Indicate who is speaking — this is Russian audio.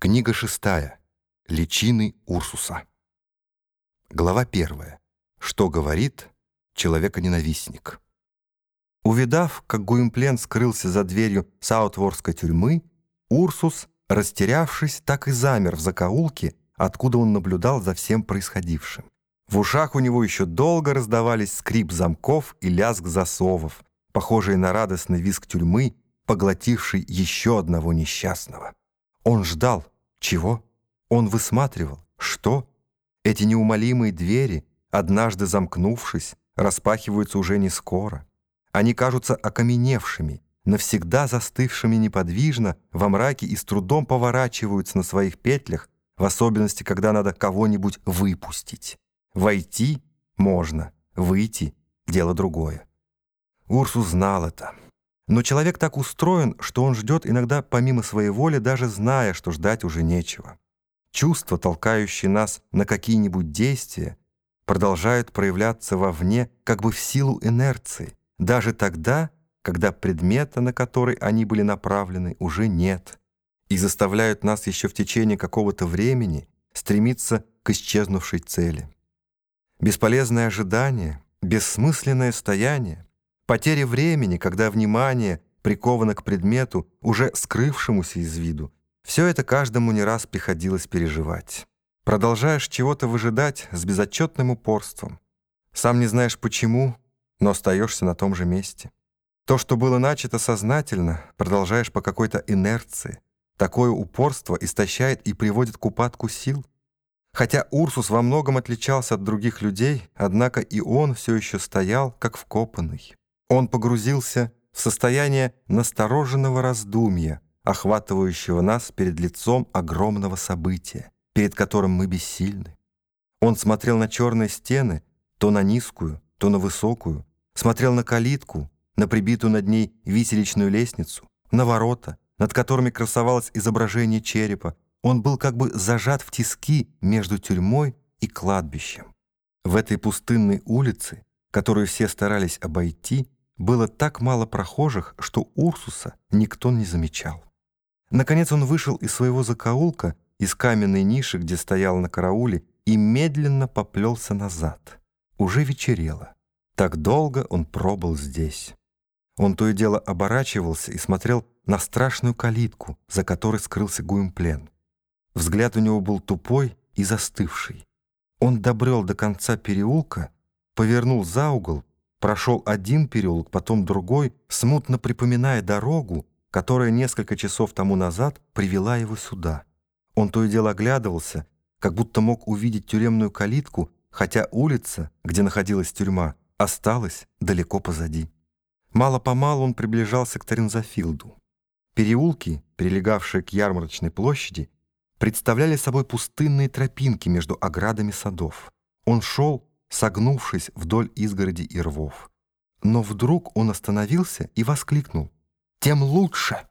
Speaker 1: Книга шестая. Личины Урсуса. Глава первая. Что говорит человеконенавистник? Увидав, как Гуимплен скрылся за дверью Саутворской тюрьмы, Урсус, растерявшись, так и замер в закоулке, откуда он наблюдал за всем происходившим. В ушах у него еще долго раздавались скрип замков и лязг засовов, похожие на радостный визг тюрьмы, поглотивший еще одного несчастного. Он ждал. Чего? Он высматривал. Что? Эти неумолимые двери, однажды замкнувшись, распахиваются уже не скоро. Они кажутся окаменевшими, навсегда застывшими неподвижно, во мраке и с трудом поворачиваются на своих петлях, в особенности, когда надо кого-нибудь выпустить. Войти можно, выйти — дело другое. Урсус знал это. Но человек так устроен, что он ждет иногда помимо своей воли, даже зная, что ждать уже нечего. Чувства, толкающие нас на какие-нибудь действия, продолжают проявляться вовне как бы в силу инерции, даже тогда, когда предмета, на который они были направлены, уже нет, и заставляют нас еще в течение какого-то времени стремиться к исчезнувшей цели. Бесполезное ожидание, бессмысленное стояние, Потеря времени, когда внимание приковано к предмету, уже скрывшемуся из виду, все это каждому не раз приходилось переживать. Продолжаешь чего-то выжидать с безотчетным упорством. Сам не знаешь почему, но остаешься на том же месте. То, что было начато сознательно, продолжаешь по какой-то инерции. Такое упорство истощает и приводит к упадку сил. Хотя Урсус во многом отличался от других людей, однако и он все еще стоял, как вкопанный. Он погрузился в состояние настороженного раздумья, охватывающего нас перед лицом огромного события, перед которым мы бессильны. Он смотрел на черные стены, то на низкую, то на высокую, смотрел на калитку, на прибитую над ней виселичную лестницу, на ворота, над которыми красовалось изображение черепа. Он был как бы зажат в тиски между тюрьмой и кладбищем. В этой пустынной улице, которую все старались обойти, было так мало прохожих, что Урсуса никто не замечал. Наконец он вышел из своего закоулка, из каменной ниши, где стоял на карауле, и медленно поплелся назад. Уже вечерело. Так долго он пробыл здесь. Он то и дело оборачивался и смотрел на страшную калитку, за которой скрылся Гуимплен. Взгляд у него был тупой и застывший. Он добрел до конца переулка, повернул за угол, Прошел один переулок, потом другой, смутно припоминая дорогу, которая несколько часов тому назад привела его сюда. Он то и дело оглядывался, как будто мог увидеть тюремную калитку, хотя улица, где находилась тюрьма, осталась далеко позади. Мало-помалу он приближался к Терензофилду. Переулки, прилегавшие к ярмарочной площади, представляли собой пустынные тропинки между оградами садов. Он шел, согнувшись вдоль изгороди и рвов. Но вдруг он остановился и воскликнул. «Тем лучше!»